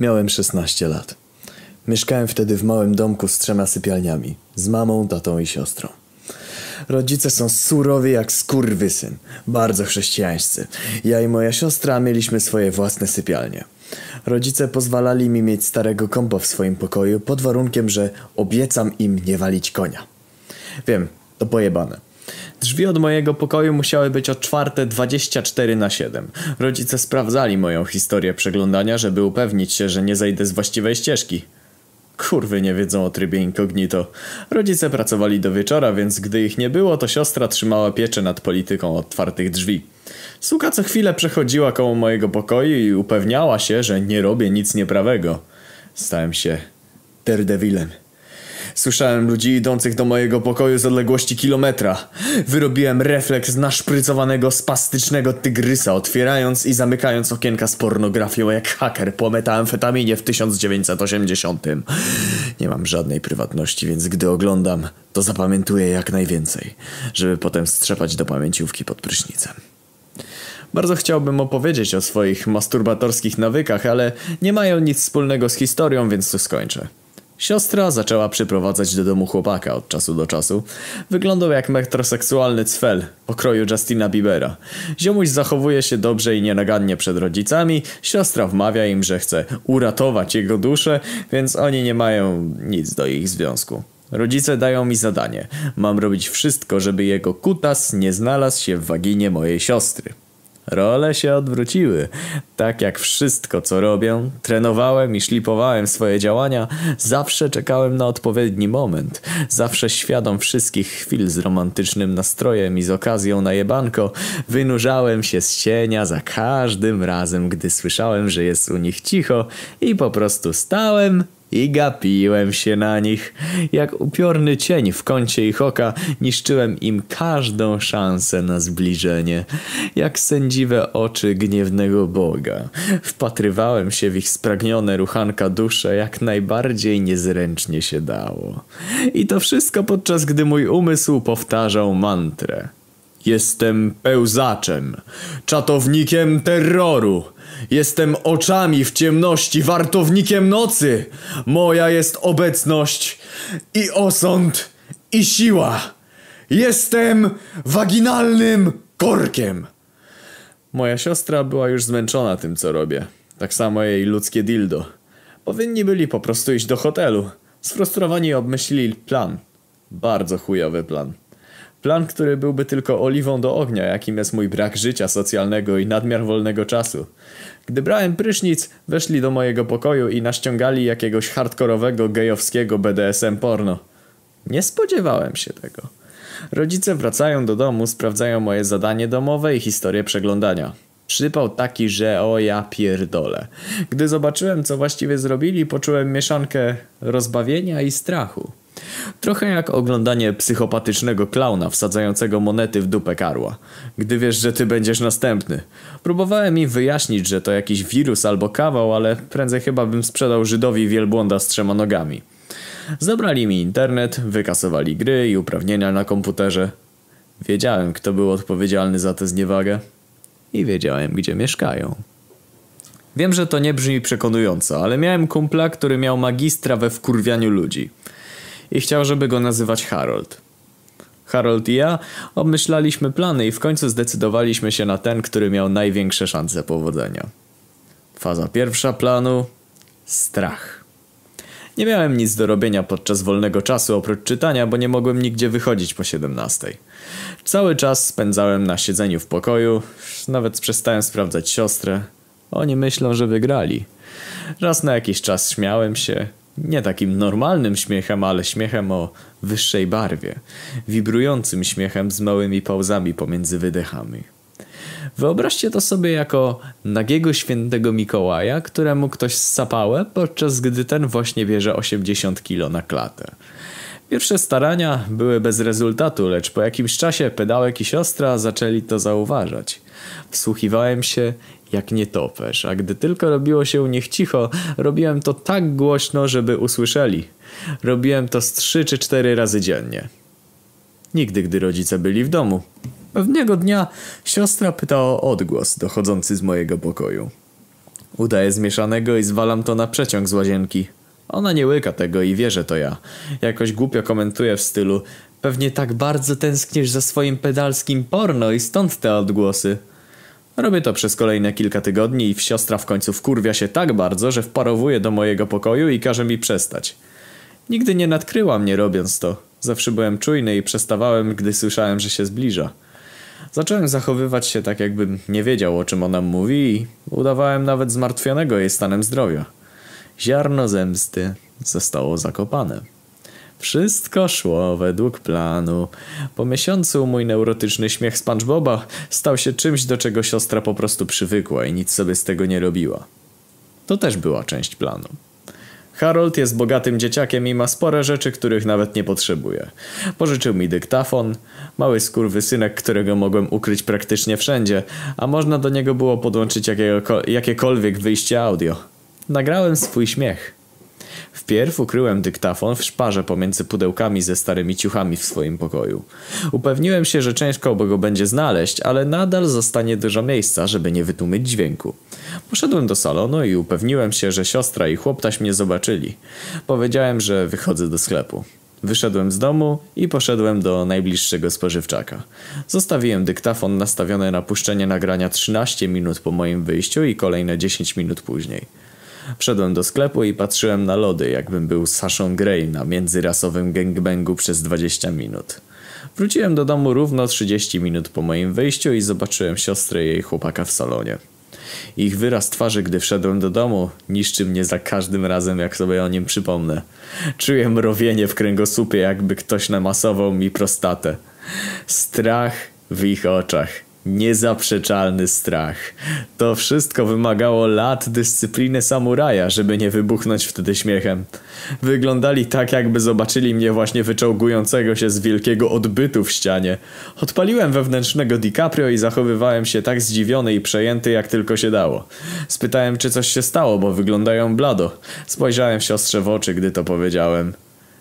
Miałem 16 lat. Mieszkałem wtedy w małym domku z trzema sypialniami. Z mamą, tatą i siostrą. Rodzice są surowi jak skurwysyn. Bardzo chrześcijańscy. Ja i moja siostra mieliśmy swoje własne sypialnie. Rodzice pozwalali mi mieć starego kompa w swoim pokoju pod warunkiem, że obiecam im nie walić konia. Wiem, to pojebane. Drzwi od mojego pokoju musiały być otwarte 24 na 7. Rodzice sprawdzali moją historię przeglądania, żeby upewnić się, że nie zejdę z właściwej ścieżki. Kurwy nie wiedzą o trybie incognito. Rodzice pracowali do wieczora, więc gdy ich nie było, to siostra trzymała pieczę nad polityką otwartych drzwi. Suka co chwilę przechodziła koło mojego pokoju i upewniała się, że nie robię nic nieprawego. Stałem się Daredevilem. Słyszałem ludzi idących do mojego pokoju z odległości kilometra. Wyrobiłem refleks naszprycowanego spastycznego tygrysa, otwierając i zamykając okienka z pornografią jak haker po metamfetaminie w 1980. Nie mam żadnej prywatności, więc gdy oglądam, to zapamiętuję jak najwięcej, żeby potem strzepać do pamięciówki pod prysznicem. Bardzo chciałbym opowiedzieć o swoich masturbatorskich nawykach, ale nie mają nic wspólnego z historią, więc to skończę. Siostra zaczęła przyprowadzać do domu chłopaka od czasu do czasu. Wyglądał jak metroseksualny cfel, pokroju Justina Biebera. Ziomuś zachowuje się dobrze i nienagannie przed rodzicami, siostra wmawia im, że chce uratować jego duszę, więc oni nie mają nic do ich związku. Rodzice dają mi zadanie. Mam robić wszystko, żeby jego kutas nie znalazł się w waginie mojej siostry. Role się odwróciły. Tak jak wszystko, co robię, trenowałem i szlipowałem swoje działania, zawsze czekałem na odpowiedni moment. Zawsze świadom wszystkich chwil z romantycznym nastrojem i z okazją na jebanko, wynurzałem się z cienia za każdym razem, gdy słyszałem, że jest u nich cicho i po prostu stałem i gapiłem się na nich. Jak upiorny cień w kącie ich oka niszczyłem im każdą szansę na zbliżenie. Jak sędziwe oczy gniewnego Boga. Wpatrywałem się w ich spragnione ruchanka dusze jak najbardziej niezręcznie się dało. I to wszystko podczas gdy mój umysł powtarzał mantrę. Jestem pełzaczem, czatownikiem terroru. Jestem oczami w ciemności, wartownikiem nocy. Moja jest obecność i osąd i siła. Jestem waginalnym korkiem. Moja siostra była już zmęczona tym, co robię. Tak samo jej ludzkie dildo. Powinni byli po prostu iść do hotelu. Sfrustrowani obmyślili plan. Bardzo chujowy plan. Plan, który byłby tylko oliwą do ognia, jakim jest mój brak życia socjalnego i nadmiar wolnego czasu. Gdy brałem prysznic, weszli do mojego pokoju i naściągali jakiegoś hardkorowego gejowskiego BDSM porno. Nie spodziewałem się tego. Rodzice wracają do domu, sprawdzają moje zadanie domowe i historię przeglądania. Przypał taki, że o ja pierdolę. Gdy zobaczyłem, co właściwie zrobili, poczułem mieszankę rozbawienia i strachu. Trochę jak oglądanie psychopatycznego klauna wsadzającego monety w dupę karła. Gdy wiesz, że ty będziesz następny. Próbowałem im wyjaśnić, że to jakiś wirus albo kawał, ale prędzej chyba bym sprzedał Żydowi wielbłąda z trzema nogami. Zabrali mi internet, wykasowali gry i uprawnienia na komputerze. Wiedziałem, kto był odpowiedzialny za tę zniewagę. I wiedziałem, gdzie mieszkają. Wiem, że to nie brzmi przekonująco, ale miałem kumpla, który miał magistra we wkurwianiu ludzi i chciał, żeby go nazywać Harold. Harold i ja obmyślaliśmy plany i w końcu zdecydowaliśmy się na ten, który miał największe szanse powodzenia. Faza pierwsza planu strach. Nie miałem nic do robienia podczas wolnego czasu oprócz czytania, bo nie mogłem nigdzie wychodzić po 17. Cały czas spędzałem na siedzeniu w pokoju, nawet przestałem sprawdzać siostrę. Oni myślą, że wygrali. Raz na jakiś czas śmiałem się, nie takim normalnym śmiechem, ale śmiechem o wyższej barwie. Wibrującym śmiechem z małymi pauzami pomiędzy wydechami. Wyobraźcie to sobie jako nagiego świętego Mikołaja, któremu ktoś ssapałe, podczas gdy ten właśnie bierze 80 kilo na klatę. Pierwsze starania były bez rezultatu, lecz po jakimś czasie pedałek i siostra zaczęli to zauważać. Wsłuchiwałem się jak nietoperz, a gdy tylko robiło się u nich cicho, robiłem to tak głośno, żeby usłyszeli. Robiłem to z trzy czy cztery razy dziennie. Nigdy, gdy rodzice byli w domu. Pewnego dnia siostra pytała o odgłos dochodzący z mojego pokoju. Udaję zmieszanego i zwalam to na przeciąg z łazienki. Ona nie łyka tego i wie, że to ja. Jakoś głupio komentuje w stylu Pewnie tak bardzo tęsknisz za swoim pedalskim porno i stąd te odgłosy. Robię to przez kolejne kilka tygodni i siostra w końcu wkurwia się tak bardzo, że wparowuje do mojego pokoju i każe mi przestać. Nigdy nie nadkryła mnie robiąc to. Zawsze byłem czujny i przestawałem, gdy słyszałem, że się zbliża. Zacząłem zachowywać się tak, jakbym nie wiedział, o czym ona mówi i udawałem nawet zmartwionego jej stanem zdrowia. Ziarno zemsty zostało zakopane. Wszystko szło według planu. Po miesiącu mój neurotyczny śmiech SpongeBoba stał się czymś, do czego siostra po prostu przywykła i nic sobie z tego nie robiła. To też była część planu. Harold jest bogatym dzieciakiem i ma spore rzeczy, których nawet nie potrzebuje. Pożyczył mi dyktafon, mały skurwysynek, którego mogłem ukryć praktycznie wszędzie, a można do niego było podłączyć jakiekolwiek wyjście audio. Nagrałem swój śmiech. Wpierw ukryłem dyktafon w szparze pomiędzy pudełkami ze starymi ciuchami w swoim pokoju. Upewniłem się, że ciężko go będzie znaleźć, ale nadal zostanie dużo miejsca, żeby nie wytłumić dźwięku. Poszedłem do salonu i upewniłem się, że siostra i chłoptaś mnie zobaczyli. Powiedziałem, że wychodzę do sklepu. Wyszedłem z domu i poszedłem do najbliższego spożywczaka. Zostawiłem dyktafon nastawiony na puszczenie nagrania 13 minut po moim wyjściu i kolejne 10 minut później. Wszedłem do sklepu i patrzyłem na lody, jakbym był Saszą Grey na międzyrasowym gangbangu przez 20 minut. Wróciłem do domu równo 30 minut po moim wyjściu i zobaczyłem siostrę i jej chłopaka w salonie. Ich wyraz twarzy, gdy wszedłem do domu, niszczy mnie za każdym razem, jak sobie o nim przypomnę. Czuję mrowienie w kręgosłupie, jakby ktoś namasował mi prostatę. Strach w ich oczach Niezaprzeczalny strach. To wszystko wymagało lat dyscypliny samuraja, żeby nie wybuchnąć wtedy śmiechem. Wyglądali tak, jakby zobaczyli mnie właśnie wyczołgującego się z wielkiego odbytu w ścianie. Odpaliłem wewnętrznego DiCaprio i zachowywałem się tak zdziwiony i przejęty, jak tylko się dało. Spytałem, czy coś się stało, bo wyglądają blado. Spojrzałem siostrze w oczy, gdy to powiedziałem.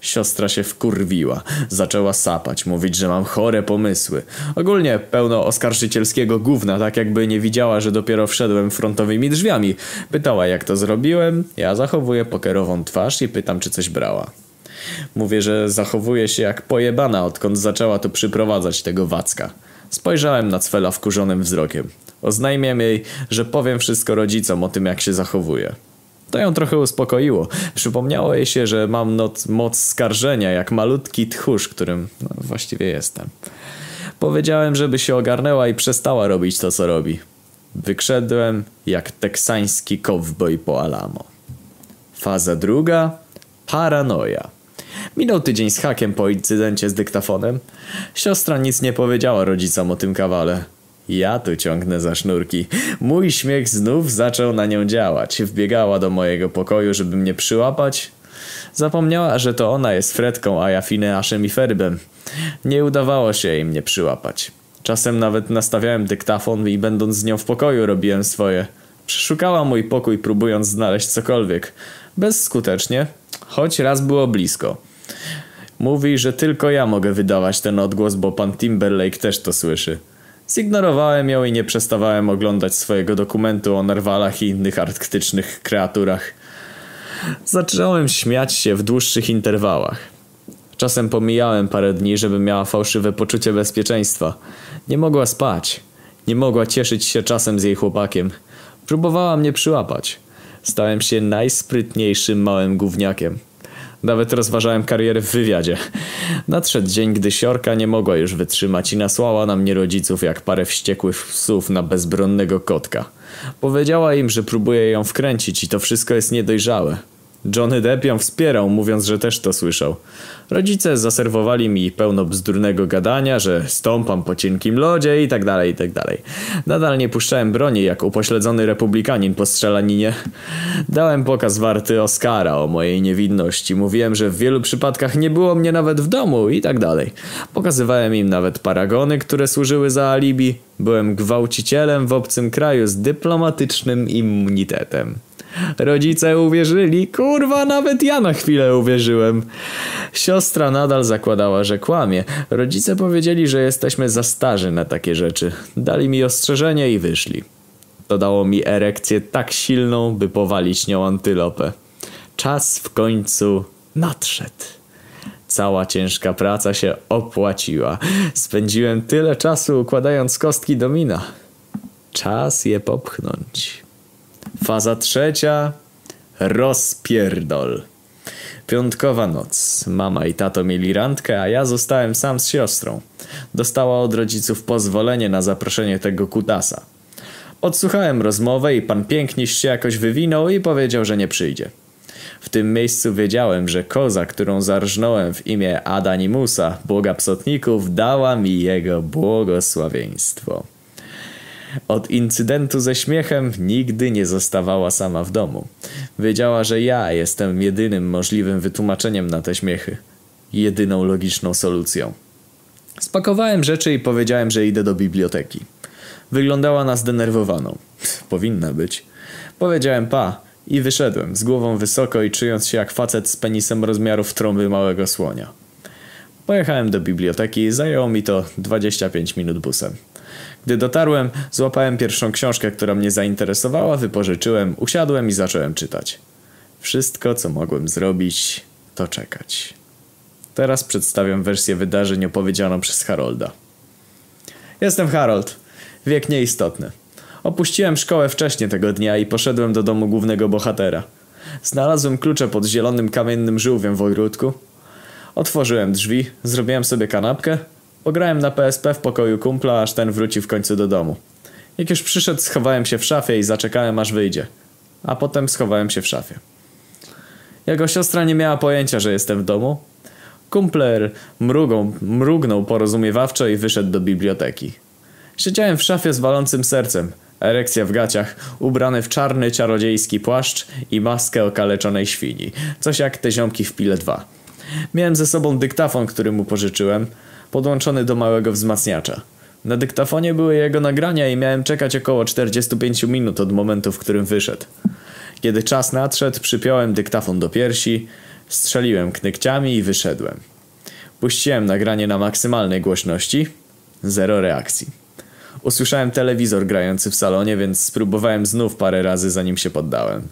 Siostra się wkurwiła. Zaczęła sapać, mówić, że mam chore pomysły. Ogólnie pełno oskarżycielskiego gówna, tak jakby nie widziała, że dopiero wszedłem frontowymi drzwiami. Pytała jak to zrobiłem, ja zachowuję pokerową twarz i pytam czy coś brała. Mówię, że zachowuje się jak pojebana, odkąd zaczęła tu przyprowadzać tego Wacka. Spojrzałem na Cwela wkurzonym wzrokiem. Oznajmiam jej, że powiem wszystko rodzicom o tym jak się zachowuje. To ją trochę uspokoiło. Przypomniało jej się, że mam not, moc skarżenia, jak malutki tchórz, którym no, właściwie jestem. Powiedziałem, żeby się ogarnęła i przestała robić to, co robi. Wykrzedłem jak teksański kowboj po Alamo. Faza druga. Paranoja. Minął tydzień z hakiem po incydencie z dyktafonem. Siostra nic nie powiedziała rodzicom o tym kawale. Ja tu ciągnę za sznurki. Mój śmiech znów zaczął na nią działać. Wbiegała do mojego pokoju, żeby mnie przyłapać. Zapomniała, że to ona jest Fredką, a ja Fineaszem i Ferbem. Nie udawało się jej mnie przyłapać. Czasem nawet nastawiałem dyktafon i będąc z nią w pokoju robiłem swoje. Przeszukała mój pokój próbując znaleźć cokolwiek. Bezskutecznie, choć raz było blisko. Mówi, że tylko ja mogę wydawać ten odgłos, bo pan Timberlake też to słyszy. Zignorowałem ją i nie przestawałem oglądać swojego dokumentu o narwalach i innych arktycznych kreaturach. Zacząłem śmiać się w dłuższych interwałach. Czasem pomijałem parę dni, żeby miała fałszywe poczucie bezpieczeństwa. Nie mogła spać. Nie mogła cieszyć się czasem z jej chłopakiem. Próbowała mnie przyłapać. Stałem się najsprytniejszym małym gówniakiem. Nawet rozważałem karierę w wywiadzie. Nadszedł dzień, gdy Siorka nie mogła już wytrzymać i nasłała na mnie rodziców jak parę wściekłych psów na bezbronnego kotka. Powiedziała im, że próbuje ją wkręcić i to wszystko jest niedojrzałe. Johnny Depp ją wspierał, mówiąc, że też to słyszał. Rodzice zaserwowali mi pełno bzdurnego gadania, że stąpam po cienkim lodzie i tak dalej, i tak dalej. Nadal nie puszczałem broni jak upośledzony republikanin po strzelaninie. Dałem pokaz warty Oscara o mojej niewinności. Mówiłem, że w wielu przypadkach nie było mnie nawet w domu i tak dalej. Pokazywałem im nawet paragony, które służyły za alibi. Byłem gwałcicielem w obcym kraju z dyplomatycznym immunitetem. Rodzice uwierzyli, kurwa, nawet ja na chwilę uwierzyłem. Siostra nadal zakładała, że kłamie. Rodzice powiedzieli, że jesteśmy za starzy na takie rzeczy. Dali mi ostrzeżenie i wyszli. To dało mi erekcję tak silną, by powalić nią antylopę. Czas w końcu nadszedł. Cała ciężka praca się opłaciła. Spędziłem tyle czasu układając kostki domina. Czas je popchnąć. Faza trzecia. Rozpierdol. Piątkowa noc. Mama i tato mieli randkę, a ja zostałem sam z siostrą. Dostała od rodziców pozwolenie na zaproszenie tego kutasa. Odsłuchałem rozmowę i pan piękniś się jakoś wywinął i powiedział, że nie przyjdzie. W tym miejscu wiedziałem, że koza, którą zarżnąłem w imię Adanimusa, boga psotników, dała mi jego błogosławieństwo. Od incydentu ze śmiechem nigdy nie zostawała sama w domu. Wiedziała, że ja jestem jedynym możliwym wytłumaczeniem na te śmiechy. Jedyną logiczną solucją. Spakowałem rzeczy i powiedziałem, że idę do biblioteki. Wyglądała na zdenerwowaną. Powinna być. Powiedziałem pa i wyszedłem, z głową wysoko i czując się jak facet z penisem rozmiarów trąby małego słonia. Pojechałem do biblioteki zajęło mi to 25 minut busem. Gdy dotarłem, złapałem pierwszą książkę, która mnie zainteresowała, wypożyczyłem, usiadłem i zacząłem czytać. Wszystko, co mogłem zrobić, to czekać. Teraz przedstawiam wersję wydarzeń opowiedzianą przez Harolda. Jestem Harold. Wiek nieistotny. Opuściłem szkołę wcześniej tego dnia i poszedłem do domu głównego bohatera. Znalazłem klucze pod zielonym kamiennym żółwiem w ogródku. Otworzyłem drzwi, zrobiłem sobie kanapkę, pograłem na PSP w pokoju kumpla, aż ten wróci w końcu do domu. Jak już przyszedł, schowałem się w szafie i zaczekałem aż wyjdzie. A potem schowałem się w szafie. Jego siostra nie miała pojęcia, że jestem w domu. Kumpler mrugą, mrugnął porozumiewawczo i wyszedł do biblioteki. Siedziałem w szafie z walącym sercem. Erekcja w gaciach, ubrany w czarny czarodziejski płaszcz i maskę okaleczonej świni. Coś jak te ziomki w Pile 2. Miałem ze sobą dyktafon, który mu pożyczyłem, podłączony do małego wzmacniacza. Na dyktafonie były jego nagrania i miałem czekać około 45 minut od momentu, w którym wyszedł. Kiedy czas nadszedł, przypiąłem dyktafon do piersi, strzeliłem knykciami i wyszedłem. Puściłem nagranie na maksymalnej głośności. Zero reakcji. Usłyszałem telewizor grający w salonie, więc spróbowałem znów parę razy zanim się poddałem.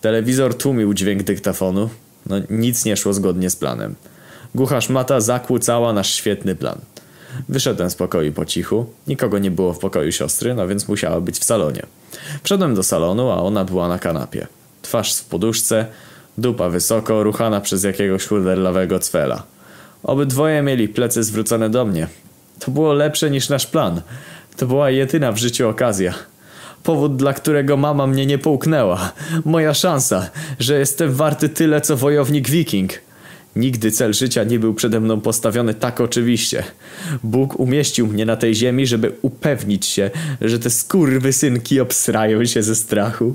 Telewizor tłumił dźwięk dyktafonu. No nic nie szło zgodnie z planem. Głucha szmata zakłócała nasz świetny plan. Wyszedłem z pokoju po cichu. Nikogo nie było w pokoju siostry, no więc musiała być w salonie. Wszedłem do salonu, a ona była na kanapie. Twarz w poduszce, dupa wysoko, ruchana przez jakiegoś chuderlawego cwela. Obydwoje mieli plecy zwrócone do mnie. To było lepsze niż nasz plan. To była jedyna w życiu okazja. Powód, dla którego mama mnie nie połknęła. Moja szansa, że jestem warty tyle co wojownik wiking. Nigdy cel życia nie był przede mną postawiony tak oczywiście. Bóg umieścił mnie na tej ziemi, żeby upewnić się, że te skurwysynki obsrają się ze strachu.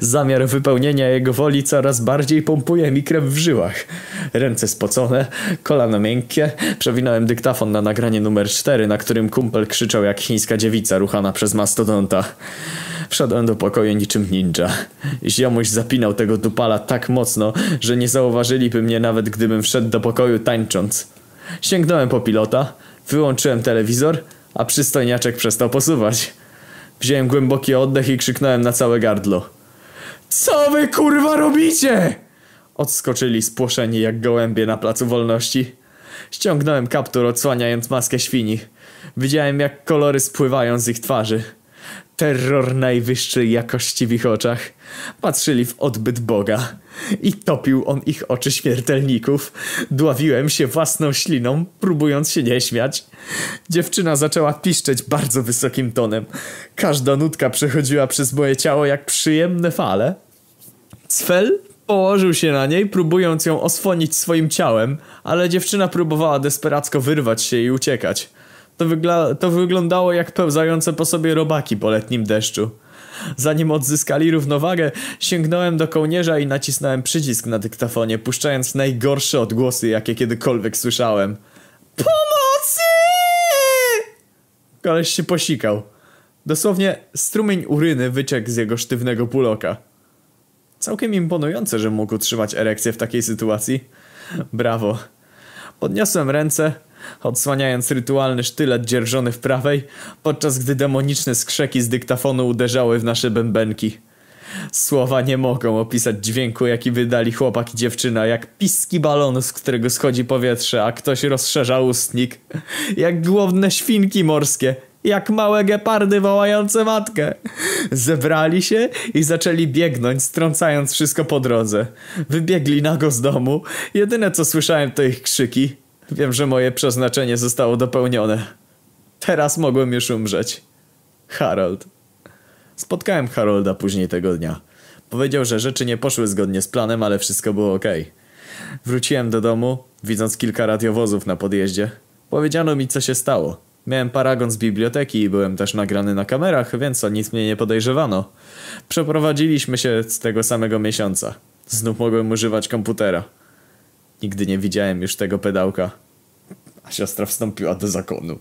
Zamiar wypełnienia jego woli coraz bardziej pompuje mi krew w żyłach. Ręce spocone, kolano miękkie, przewinąłem dyktafon na nagranie numer 4, na którym kumpel krzyczał jak chińska dziewica ruchana przez mastodonta. Wszedłem do pokoju niczym ninja. Ziomuś zapinał tego dupala tak mocno, że nie zauważyliby mnie nawet gdybym wszedł do pokoju tańcząc. Sięgnąłem po pilota, wyłączyłem telewizor, a przystojniaczek przestał posuwać. Wziąłem głęboki oddech i krzyknąłem na całe gardło. Co wy kurwa robicie? Odskoczyli spłoszeni jak gołębie na placu wolności. Ściągnąłem kaptur odsłaniając maskę świni. Widziałem jak kolory spływają z ich twarzy. Terror najwyższej jakości w ich oczach. Patrzyli w odbyt Boga. I topił on ich oczy śmiertelników. Dławiłem się własną śliną, próbując się nie śmiać. Dziewczyna zaczęła piszczeć bardzo wysokim tonem. Każda nutka przechodziła przez moje ciało jak przyjemne fale. Cfel położył się na niej, próbując ją osłonić swoim ciałem, ale dziewczyna próbowała desperacko wyrwać się i uciekać. To, wygla- to wyglądało jak pełzające po sobie robaki po letnim deszczu. Zanim odzyskali równowagę, sięgnąłem do kołnierza i nacisnąłem przycisk na dyktafonie, puszczając najgorsze odgłosy, jakie kiedykolwiek słyszałem. Pomocy! Koleś się posikał. Dosłownie strumień uryny wyciekł z jego sztywnego puloka. Całkiem imponujące, że mógł utrzymać erekcję w takiej sytuacji. Brawo. Podniosłem ręce, odsłaniając rytualny sztylet dzierżony w prawej, podczas gdy demoniczne skrzeki z dyktafonu uderzały w nasze bębenki. Słowa nie mogą opisać dźwięku, jaki wydali chłopak i dziewczyna, jak piski balonu, z którego schodzi powietrze, a ktoś rozszerza ustnik. Jak głodne świnki morskie, jak małe gepardy wołające matkę. Zebrali się i zaczęli biegnąć, strącając wszystko po drodze. Wybiegli nago z domu. Jedyne co słyszałem to ich krzyki. Wiem, że moje przeznaczenie zostało dopełnione. Teraz mogłem już umrzeć. Harold. Spotkałem Harolda później tego dnia. Powiedział, że rzeczy nie poszły zgodnie z planem, ale wszystko było ok. Wróciłem do domu, widząc kilka radiowozów na podjeździe. Powiedziano mi, co się stało. Miałem paragon z biblioteki i byłem też nagrany na kamerach, więc o nic mnie nie podejrzewano. Przeprowadziliśmy się z tego samego miesiąca. Znów mogłem używać komputera. Nigdy nie widziałem już tego pedałka. A siostra wstąpiła do zakonu.